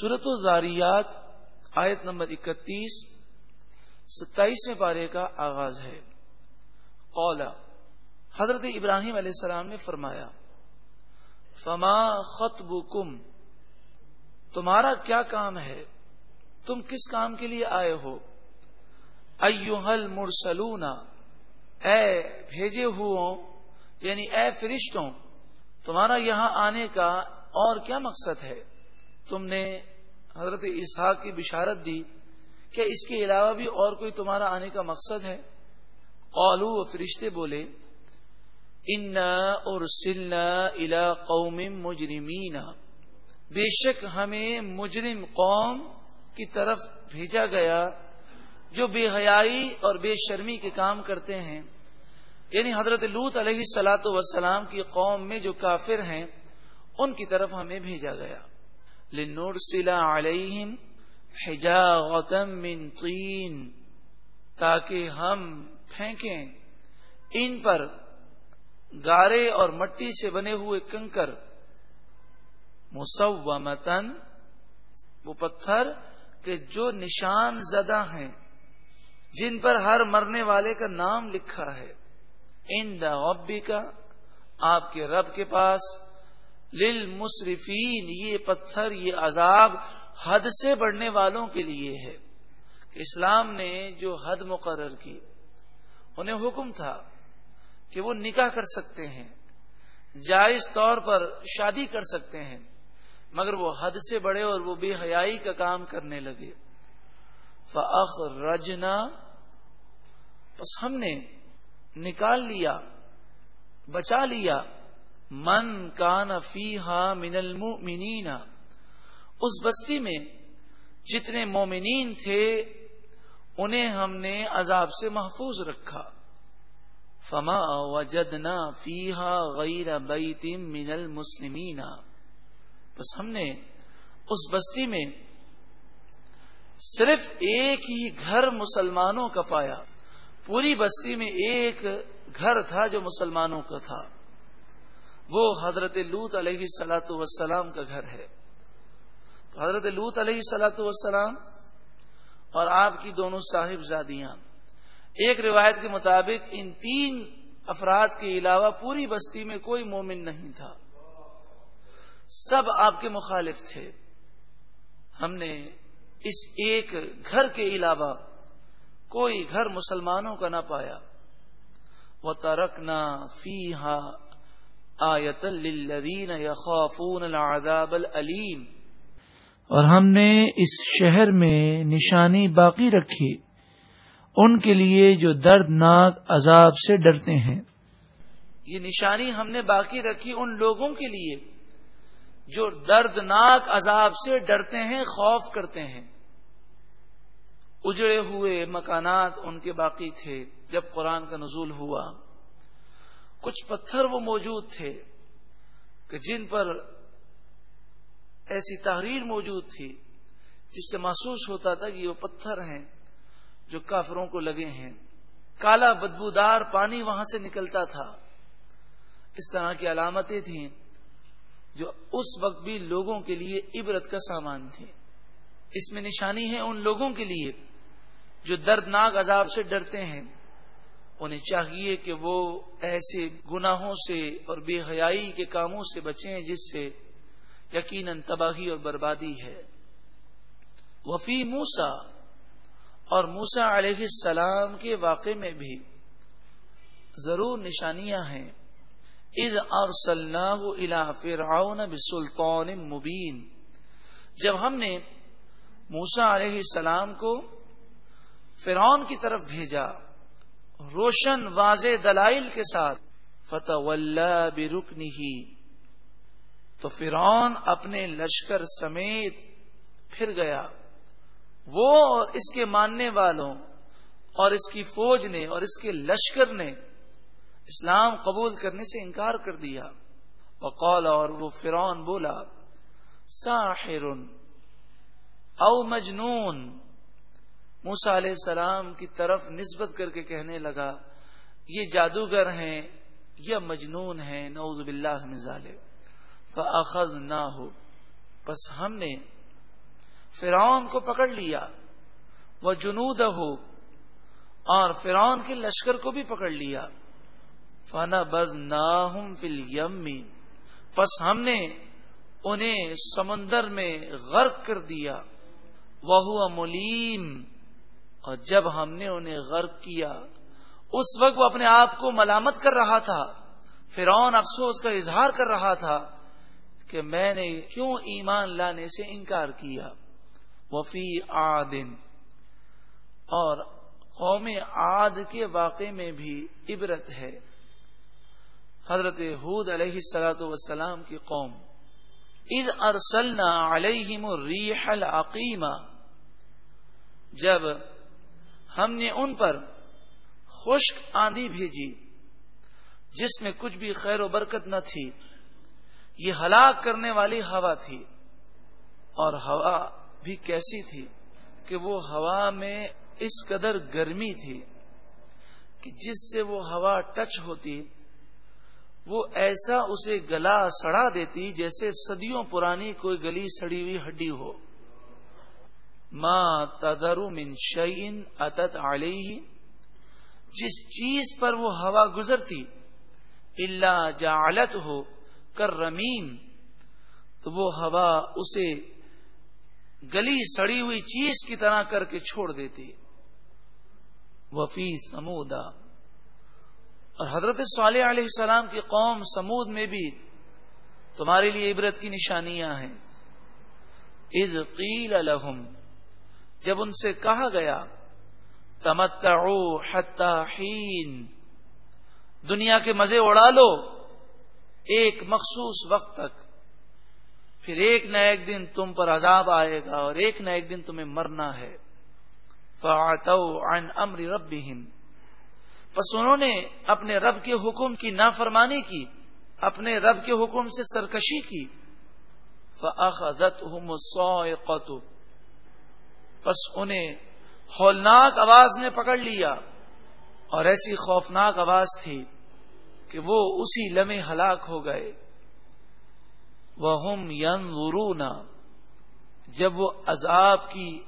صورت الزاریات، آیت نمبر اکتیس، ستائیسویں پارے کا آغاز ہے۔ قولا حضرت ابراہیم علیہ السلام نے فرمایا، فما خط تمہارا کیا کام ہے؟ تم کس کام کے لیے آئے ہو؟ ایوہل مرسلون، اے بھیجے ہوں یعنی اے فرشتوں، تمہارا یہاں آنے کا اور کیا مقصد ہے؟ تم نے حضرت اسحاق کی بشارت دی کہ اس کے علاوہ بھی اور کوئی تمہارا آنے کا مقصد ہے؟ قالو و فرشتے بولے ان اور سلنا الا قوم مجرمین بے شک ہمیں مجرم قوم کی طرف بھیجا گیا جو بے حیائی اور بے شرمی کے کام کرتے ہیں۔ یعنی حضرت لوت علیہ سلاۃ وسلام کی قوم میں جو کافر ہیں، ان کی طرف ہمیں بھیجا گیا۔ لنور سلا علیہم حجاغتم من طین تاکہ ہم پھینکیں ان پر گارے اور مٹی سے بنے ہوئے کنکر مسومتن وہ پتھر کہ جو نشان زدہ ہیں، جن پر ہر مرنے والے کا نام لکھا ہے۔ ان دا کا آپ کے رب کے پاس لل مصرفین یہ پتھر، یہ عذاب حد سے بڑھنے والوں کے لیے ہے اسلام نے جو حد مقرر کی، انہیں حکم تھا کہ وہ نکاح کر سکتے ہیں، جائز طور پر شادی کر سکتے ہیں، مگر وہ حد سے بڑے اور وہ بے حیائی کا کام کرنے لگے۔ فخ رجنا بس ہم نے نکال لیا، بچا لیا۔ من کان فی من المؤمنین۔ اس بستی میں جتنے مومنین تھے، انہیں ہم نے عذاب سے محفوظ رکھا۔ فما وجدنا فیہا غیر بیت من المسلمین۔ بس ہم نے اس بستی میں صرف ایک ہی گھر مسلمانوں کا پایا۔ پوری بستی میں ایک گھر تھا جو مسلمانوں کا تھا۔ وہ حضرت لوت علیہ سلاۃ وسلام کا گھر ہے۔ تو حضرت لوت علیہ سلاۃ وسلام اور آپ کی دونوں صاحب زادیاں ایک روایت کے مطابق ان تین افراد کے علاوہ پوری بستی میں کوئی مومن نہیں تھا۔ سب آپ کے مخالف تھے۔ ہم نے اس ایک گھر کے علاوہ کوئی گھر مسلمانوں کا نہ پایا۔ وہ ترک نہ فی ہا آیت للذین یخافون العذاب العلیم اور ہم نے اس شہر میں نشانی باقی رکھی ان کے لیے جو دردناک عذاب سے ڈرتے ہیں۔ یہ نشانی ہم نے باقی رکھی ان لوگوں کے لیے جو دردناک عذاب سے ڈرتے ہیں خوف کرتے ہیں۔ اجڑے ہوئے مکانات ان کے باقی تھے جب قرآن کا نزول ہوا۔ کچھ پتھر وہ موجود تھے کہ جن پر ایسی تحریر موجود تھی جس سے محسوس ہوتا تھا کہ وہ پتھر ہیں جو کافروں کو لگے ہیں۔ کالا بدبودار پانی وہاں سے نکلتا تھا۔ اس طرح کی علامتیں تھیں جو اس وقت بھی لوگوں کے لیے عبرت کا سامان تھی اس میں نشانی ہے ان لوگوں کے لیے جو دردناک عذاب سے ڈرتے ہیں۔ انہیں چاہیے کہ وہ ایسے گناہوں سے اور بے حیائی کے کاموں سے بچیں جس سے یقیناً تباہی اور بربادی ہے۔ وفی موسا اور موسا علیہ السلام کے واقع میں بھی ضرور نشانیاں ہیں۔ از اور صلاح الا فرعون بسلطان مبین۔ جب ہم نے موسا علیہ السلام کو فرعون کی طرف بھیجا روشن واضح دلائل کے ساتھ فتح برکنی ہی تو فرعون اپنے لشکر سمیت پھر گیا۔ وہ اور اس کے ماننے والوں اور اس کی فوج نے اور اس کے لشکر نے اسلام قبول کرنے سے انکار کر دیا۔ وقال اور وہ فرعون بولا، ساحر او مجنون موسا علیہ السلام کی طرف نسبت کر کے کہنے لگا، یہ جادوگر ہیں یا مجنون ہیں، نعوذ باللہ مزال فاخذ نہ ہو بس ہم نے فرعون کو پکڑ لیا۔ وہ جنود ہو اور فرعون کے لشکر کو بھی پکڑ لیا۔ فنا بز نہ فل یمی پس ہم نے انہیں سمندر میں غرق کر دیا۔ وہ ملیم اور جب ہم نے انہیں غرق کیا، اس وقت وہ اپنے آپ کو ملامت کر رہا تھا۔ فرعون افسوس کا اظہار کر رہا تھا کہ میں نے کیوں ایمان لانے سے انکار کیا۔ وفی آدن اور قوم عاد کے واقع میں بھی عبرت ہے۔ حضرت حود علیہ السلاۃ وسلام کی قوم اد ارسلنا علیہم الریح العقیمہ جب ہم نے ان پر خشک آندھی بھیجی، جس میں کچھ بھی خیر و برکت نہ تھی۔ یہ ہلاک کرنے والی ہوا تھی اور ہوا بھی کیسی تھی کہ وہ ہوا میں اس قدر گرمی تھی کہ جس سے وہ ہوا ٹچ ہوتی، وہ ایسا اسے گلا سڑا دیتی جیسے صدیوں پرانی کوئی گلی سڑی ہوئی ہڈی ہو۔ ماں تدر من شعین اتت علیہ۔ جس چیز پر وہ ہوا گزرتی اللہ جالت ہو کر رمیم تو وہ ہوا اسے گلی سڑی ہوئی چیز کی طرح کر کے چھوڑ دیتی۔ وفی سمودا۔ اور حضرت صالح علیہ السلام کی قوم سمود میں بھی تمہارے لیے عبرت کی نشانیاں ہیں۔ از قیل الحم جب ان سے کہا گیا، تمتعو حتی حین، دنیا کے مزے اڑا لو، ایک مخصوص وقت تک، پھر ایک نہ ایک دن تم پر عذاب آئے گا اور ایک نہ ایک دن تمہیں مرنا ہے عن امر رب بس انہوں نے اپنے رب کے حکم کی نافرمانی کی، اپنے رب کے حکم سے سرکشی کی بس انہیں ہولناک آواز نے پکڑ لیا اور ایسی خوفناک آواز تھی کہ وہ اسی لمحے ہلاک ہو گئے۔ وہ ین جب وہ عذاب کی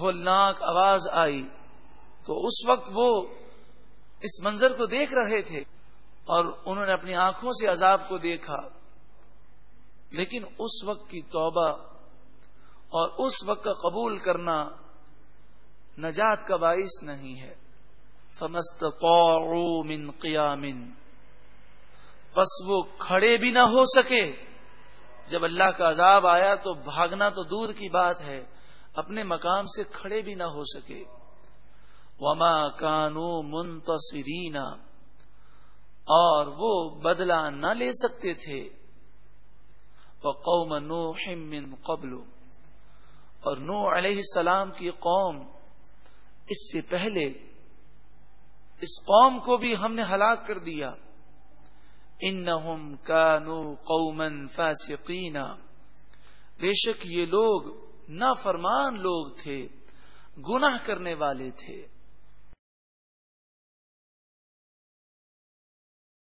ہولناک آواز آئی تو اس وقت وہ اس منظر کو دیکھ رہے تھے اور انہوں نے اپنی آنکھوں سے عذاب کو دیکھا۔ لیکن اس وقت کی توبہ اور اس وقت کا قبول کرنا نجات کا باعث نہیں ہے۔ سمست من قیامن بس وہ کھڑے بھی نہ ہو سکے۔ جب اللہ کا عذاب آیا تو بھاگنا تو دور کی بات ہے۔ اپنے مقام سے کھڑے بھی نہ ہو سکے۔ وما کانو منتصرین اور وہ بدلہ نہ لے سکتے تھے۔ وہ قوم نو من قبل۔ اور نو علیہ السلام کی قوم اس سے پہلے اس قوم کو بھی ہم نے ہلاک کر دیا۔ انہم کانو قومن فاسقینا بے شک یہ لوگ نافرمان لوگ تھے، گناہ کرنے والے تھے۔